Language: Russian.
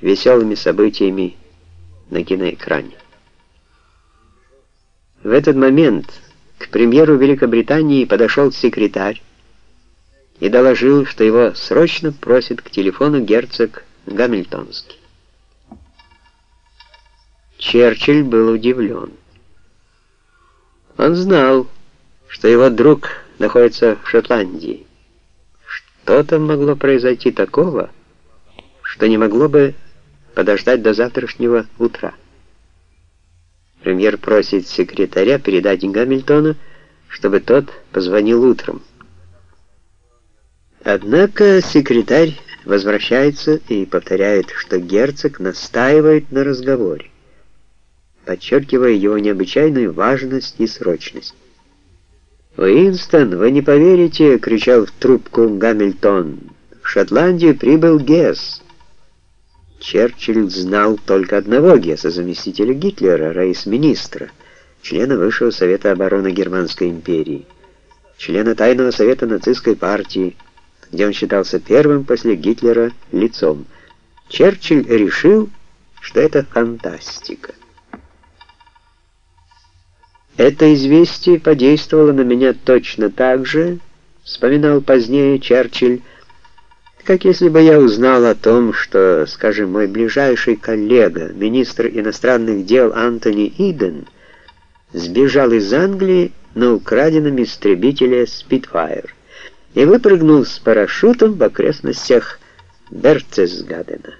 веселыми событиями на киноэкране. В этот момент к премьеру Великобритании подошел секретарь и доложил, что его срочно просит к телефону герцог Гамильтонский. Черчилль был удивлен. Он знал, что его друг находится в Шотландии. Что там могло произойти такого, что не могло бы подождать до завтрашнего утра? Премьер просит секретаря передать Гамильтону, чтобы тот позвонил утром. Однако секретарь возвращается и повторяет, что герцог настаивает на разговоре, подчеркивая его необычайную важность и срочность. «Уинстон, вы не поверите!» — кричал в трубку Гамильтон. «В Шотландию прибыл Гесс». Черчилль знал только одного Гесса, заместителя Гитлера, рейс-министра, члена Высшего Совета обороны Германской империи, члена Тайного Совета нацистской партии, где он считался первым после Гитлера лицом. Черчилль решил, что это фантастика. Это известие подействовало на меня точно так же, вспоминал позднее Черчилль, как если бы я узнал о том, что, скажем, мой ближайший коллега, министр иностранных дел Антони Иден, сбежал из Англии на украденном истребителе Spitfire и выпрыгнул с парашютом в окрестностях Берцесгадена.